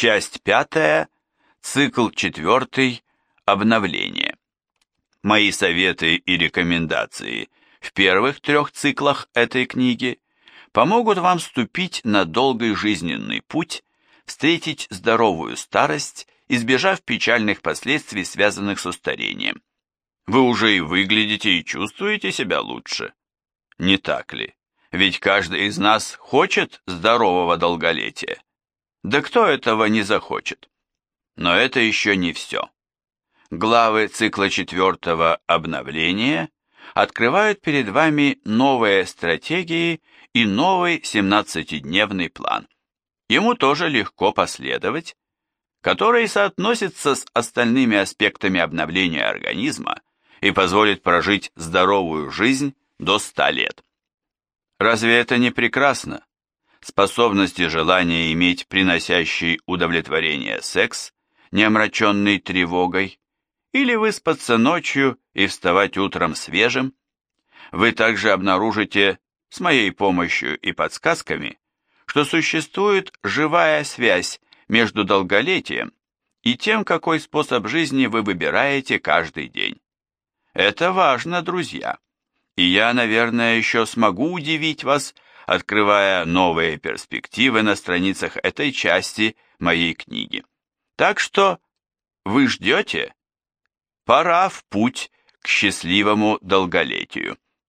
Часть пятая, цикл четвертый, обновление. Мои советы и рекомендации в первых трех циклах этой книги помогут вам вступить на долгий жизненный путь, встретить здоровую старость, избежав печальных последствий, связанных со старением. Вы уже и выглядите и чувствуете себя лучше. Не так ли? Ведь каждый из нас хочет здорового долголетия. Да кто этого не захочет? Но это еще не все. Главы цикла четвертого обновления открывают перед вами новые стратегии и новый 17-дневный план. Ему тоже легко последовать, который соотносится с остальными аспектами обновления организма и позволит прожить здоровую жизнь до 100 лет. Разве это не прекрасно? Способность и желание иметь приносящий удовлетворение секс, не омраченный тревогой, или выспаться ночью и вставать утром свежим. Вы также обнаружите, с моей помощью и подсказками, что существует живая связь между долголетием и тем, какой способ жизни вы выбираете каждый день. Это важно, друзья и я, наверное, еще смогу удивить вас, открывая новые перспективы на страницах этой части моей книги. Так что вы ждете? Пора в путь к счастливому долголетию.